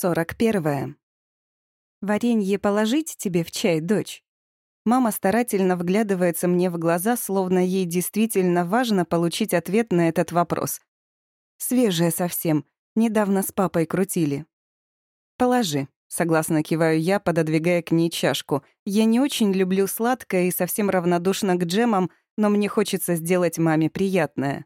Сорок первое. «Варенье положить тебе в чай, дочь?» Мама старательно вглядывается мне в глаза, словно ей действительно важно получить ответ на этот вопрос. Свежее совсем. Недавно с папой крутили. «Положи», — согласно киваю я, пододвигая к ней чашку. «Я не очень люблю сладкое и совсем равнодушна к джемам, но мне хочется сделать маме приятное».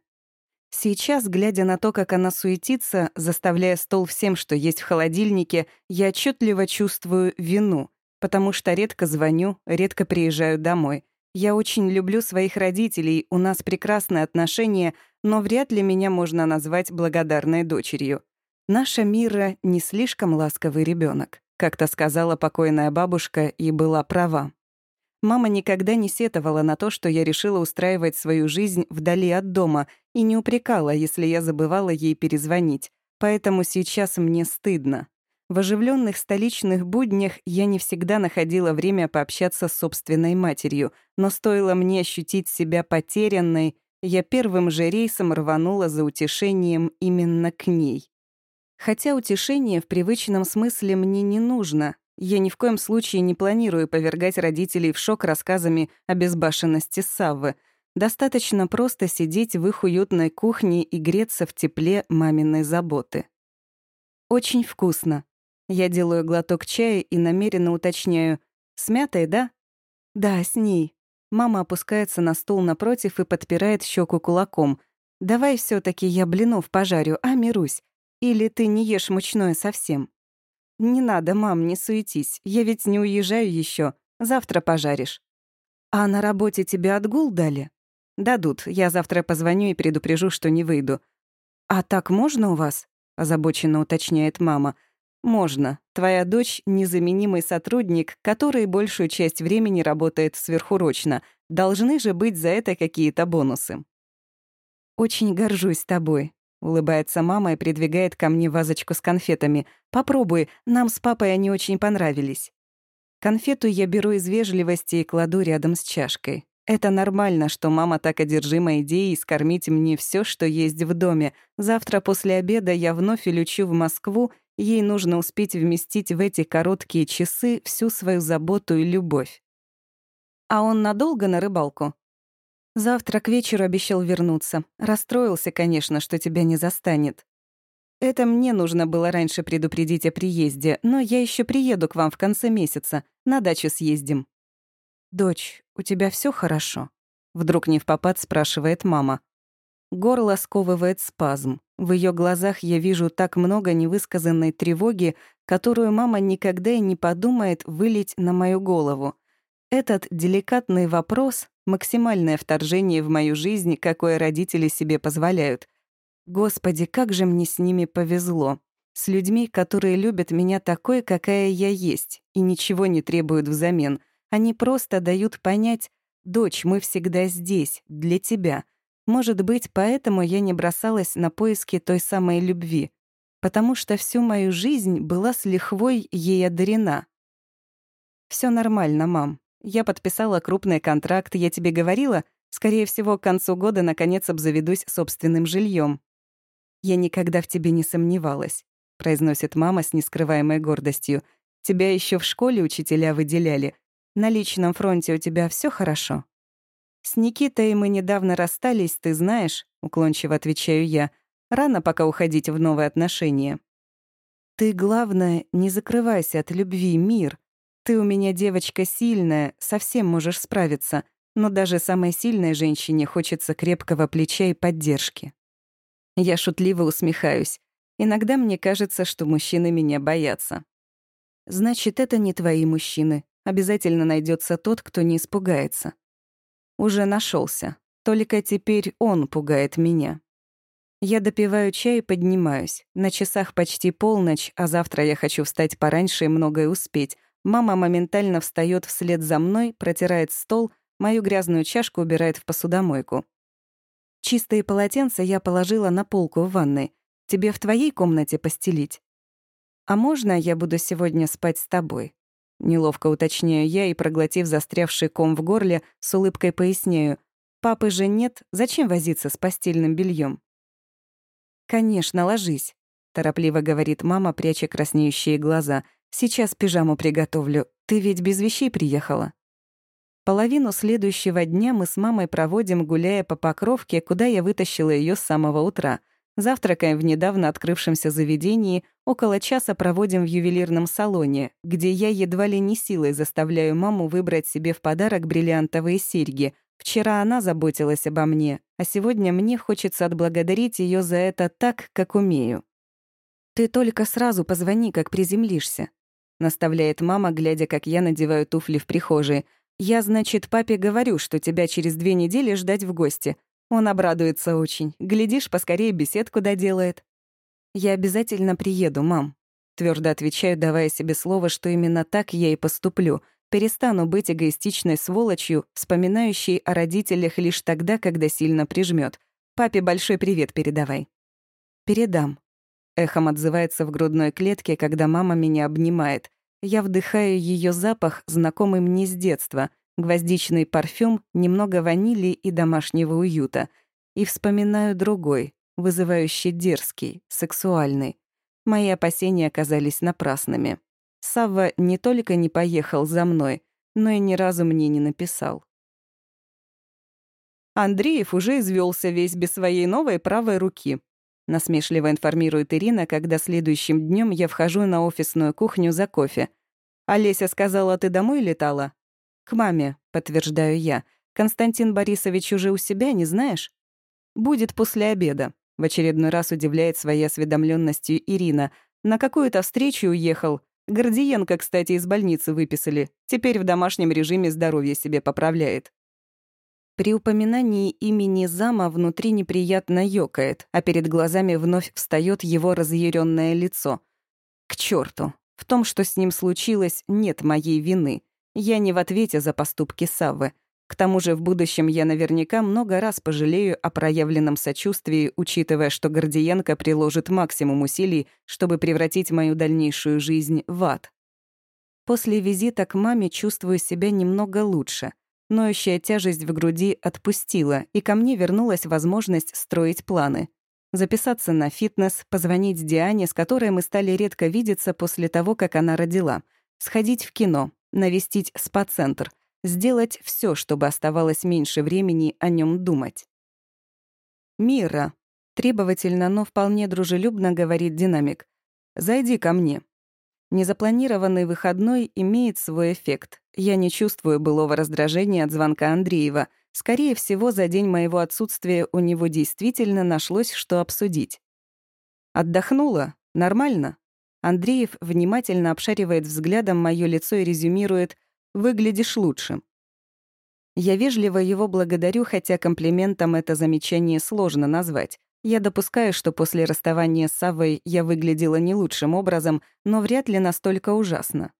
Сейчас, глядя на то, как она суетится, заставляя стол всем, что есть в холодильнике, я отчетливо чувствую вину, потому что редко звоню, редко приезжаю домой. Я очень люблю своих родителей, у нас прекрасные отношения, но вряд ли меня можно назвать благодарной дочерью. Наша Мира не слишком ласковый ребенок, как-то сказала покойная бабушка и была права. Мама никогда не сетовала на то, что я решила устраивать свою жизнь вдали от дома и не упрекала, если я забывала ей перезвонить. Поэтому сейчас мне стыдно. В оживленных столичных буднях я не всегда находила время пообщаться с собственной матерью, но стоило мне ощутить себя потерянной, я первым же рейсом рванула за утешением именно к ней. Хотя утешение в привычном смысле мне не нужно, я ни в коем случае не планирую повергать родителей в шок рассказами о безбашенности Саввы. Достаточно просто сидеть в их уютной кухне и греться в тепле маминой заботы. Очень вкусно. Я делаю глоток чая и намеренно уточняю. С мятой, да? Да, с ней. Мама опускается на стул напротив и подпирает щеку кулаком. «Давай все таки я блинов пожарю, а, Мирусь? Или ты не ешь мучное совсем?» «Не надо, мам, не суетись. Я ведь не уезжаю еще. Завтра пожаришь». «А на работе тебе отгул дали?» «Дадут. Я завтра позвоню и предупрежу, что не выйду». «А так можно у вас?» — озабоченно уточняет мама. «Можно. Твоя дочь — незаменимый сотрудник, который большую часть времени работает сверхурочно. Должны же быть за это какие-то бонусы». «Очень горжусь тобой. Улыбается мама и придвигает ко мне вазочку с конфетами. «Попробуй, нам с папой они очень понравились». Конфету я беру из вежливости и кладу рядом с чашкой. Это нормально, что мама так одержима идеей скормить мне все, что есть в доме. Завтра после обеда я вновь улечу в Москву, ей нужно успеть вместить в эти короткие часы всю свою заботу и любовь. «А он надолго на рыбалку?» Завтра к вечеру обещал вернуться. Расстроился, конечно, что тебя не застанет. Это мне нужно было раньше предупредить о приезде, но я еще приеду к вам в конце месяца. На дачу съездим. «Дочь, у тебя все хорошо?» Вдруг не в попад спрашивает мама. Горло сковывает спазм. В ее глазах я вижу так много невысказанной тревоги, которую мама никогда и не подумает вылить на мою голову. Этот деликатный вопрос — максимальное вторжение в мою жизнь, какое родители себе позволяют. Господи, как же мне с ними повезло. С людьми, которые любят меня такой, какая я есть, и ничего не требуют взамен. Они просто дают понять, «Дочь, мы всегда здесь, для тебя». Может быть, поэтому я не бросалась на поиски той самой любви, потому что всю мою жизнь была с лихвой ей одарена. Все нормально, мам. Я подписала крупный контракт, я тебе говорила, скорее всего, к концу года наконец обзаведусь собственным жильем. Я никогда в тебе не сомневалась, произносит мама с нескрываемой гордостью. Тебя еще в школе учителя выделяли. На личном фронте у тебя все хорошо. С Никитой мы недавно расстались, ты знаешь, уклончиво отвечаю я. Рано пока уходить в новые отношения. Ты, главное, не закрывайся от любви, мир. Ты у меня девочка сильная, совсем можешь справиться, но даже самой сильной женщине хочется крепкого плеча и поддержки. Я шутливо усмехаюсь. Иногда мне кажется, что мужчины меня боятся. Значит, это не твои мужчины. Обязательно найдется тот, кто не испугается. Уже нашелся. Только теперь он пугает меня. Я допиваю чай и поднимаюсь. На часах почти полночь, а завтра я хочу встать пораньше и многое успеть, Мама моментально встает вслед за мной, протирает стол, мою грязную чашку убирает в посудомойку. Чистые полотенца я положила на полку в ванной. Тебе в твоей комнате постелить? А можно я буду сегодня спать с тобой? Неловко уточняю я и, проглотив застрявший ком в горле, с улыбкой поясняю. Папы же нет, зачем возиться с постельным бельем? Конечно, ложись. торопливо говорит мама, пряча краснеющие глаза. «Сейчас пижаму приготовлю. Ты ведь без вещей приехала?» Половину следующего дня мы с мамой проводим, гуляя по Покровке, куда я вытащила ее с самого утра. Завтракаем в недавно открывшемся заведении, около часа проводим в ювелирном салоне, где я едва ли не силой заставляю маму выбрать себе в подарок бриллиантовые серьги. Вчера она заботилась обо мне, а сегодня мне хочется отблагодарить ее за это так, как умею. «Ты только сразу позвони, как приземлишься», — наставляет мама, глядя, как я надеваю туфли в прихожей. «Я, значит, папе говорю, что тебя через две недели ждать в гости. Он обрадуется очень. Глядишь, поскорее беседку доделает». «Я обязательно приеду, мам», — твердо отвечаю, давая себе слово, что именно так я и поступлю. Перестану быть эгоистичной сволочью, вспоминающей о родителях лишь тогда, когда сильно прижмет. Папе большой привет передавай. «Передам», Эхом отзывается в грудной клетке, когда мама меня обнимает. Я вдыхаю ее запах, знакомый мне с детства, гвоздичный парфюм, немного ванили и домашнего уюта. И вспоминаю другой, вызывающий дерзкий, сексуальный. Мои опасения оказались напрасными. Савва не только не поехал за мной, но и ни разу мне не написал. Андреев уже извелся весь без своей новой правой руки. Насмешливо информирует Ирина, когда следующим днем я вхожу на офисную кухню за кофе. «Олеся сказала, ты домой летала?» «К маме», — подтверждаю я. «Константин Борисович уже у себя, не знаешь?» «Будет после обеда», — в очередной раз удивляет своей осведомленностью Ирина. «На какую-то встречу уехал. Гордиенко, кстати, из больницы выписали. Теперь в домашнем режиме здоровье себе поправляет». При упоминании имени зама внутри неприятно ёкает, а перед глазами вновь встает его разъяренное лицо. К черту! В том, что с ним случилось, нет моей вины. Я не в ответе за поступки Саввы. К тому же в будущем я наверняка много раз пожалею о проявленном сочувствии, учитывая, что Гордиенко приложит максимум усилий, чтобы превратить мою дальнейшую жизнь в ад. После визита к маме чувствую себя немного лучше — Ноющая тяжесть в груди отпустила, и ко мне вернулась возможность строить планы. Записаться на фитнес, позвонить Диане, с которой мы стали редко видеться после того, как она родила, сходить в кино, навестить спа-центр, сделать все, чтобы оставалось меньше времени о нем думать. «Мира», — требовательно, но вполне дружелюбно говорит динамик, — «зайди ко мне». Незапланированный выходной имеет свой эффект. Я не чувствую былого раздражения от звонка Андреева. Скорее всего, за день моего отсутствия у него действительно нашлось, что обсудить. «Отдохнула? Нормально?» Андреев внимательно обшаривает взглядом моё лицо и резюмирует «Выглядишь лучше». Я вежливо его благодарю, хотя комплиментом это замечание сложно назвать. Я допускаю, что после расставания с Савой я выглядела не лучшим образом, но вряд ли настолько ужасно.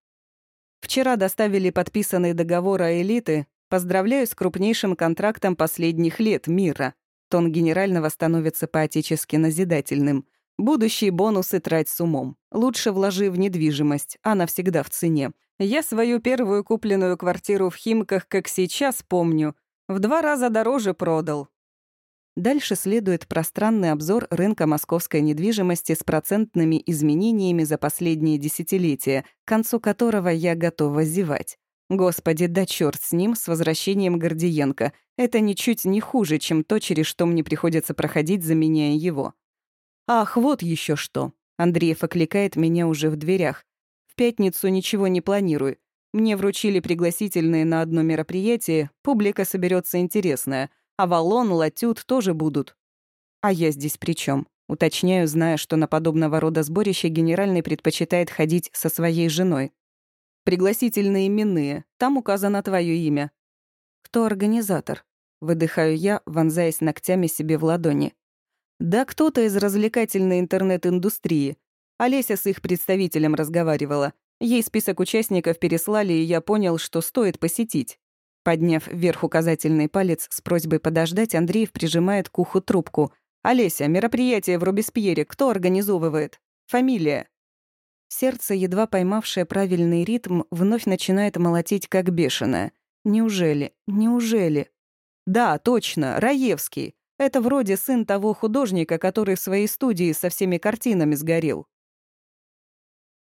Вчера доставили подписанный договор о элиты. Поздравляю с крупнейшим контрактом последних лет мира. Тон генерального становится поотечески назидательным. Будущие бонусы трать с умом. Лучше вложи в недвижимость, она всегда в цене. Я свою первую купленную квартиру в Химках, как сейчас помню, в два раза дороже продал. Дальше следует пространный обзор рынка московской недвижимости с процентными изменениями за последние десятилетия, к концу которого я готова зевать. Господи, да чёрт с ним, с возвращением Гордиенко. Это ничуть не хуже, чем то, через что мне приходится проходить, заменяя его. Ах, вот еще что. Андреев окликает меня уже в дверях. В пятницу ничего не планирую. Мне вручили пригласительные на одно мероприятие, публика соберется интересная — Авалон, Латют тоже будут. А я здесь при чем? Уточняю, зная, что на подобного рода сборище генеральный предпочитает ходить со своей женой. Пригласительные именные. Там указано твое имя. Кто организатор? Выдыхаю я, вонзаясь ногтями себе в ладони. Да кто-то из развлекательной интернет-индустрии. Олеся с их представителем разговаривала. Ей список участников переслали, и я понял, что стоит посетить. Подняв вверх указательный палец с просьбой подождать, Андреев прижимает к уху трубку. «Олеся, мероприятие в Робеспьере кто организовывает? Фамилия?» Сердце, едва поймавшее правильный ритм, вновь начинает молотить как бешеное. «Неужели? Неужели?» «Да, точно, Раевский. Это вроде сын того художника, который в своей студии со всеми картинами сгорел.